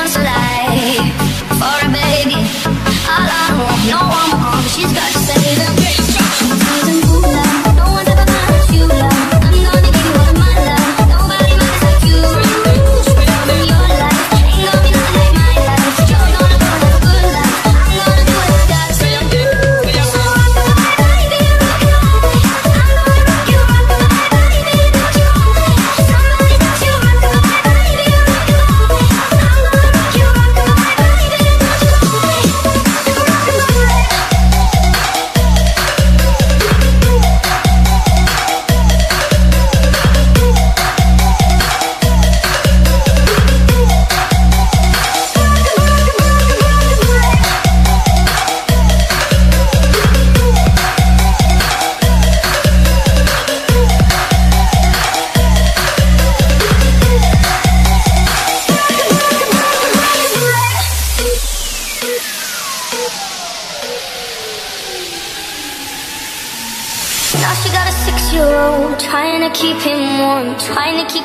paso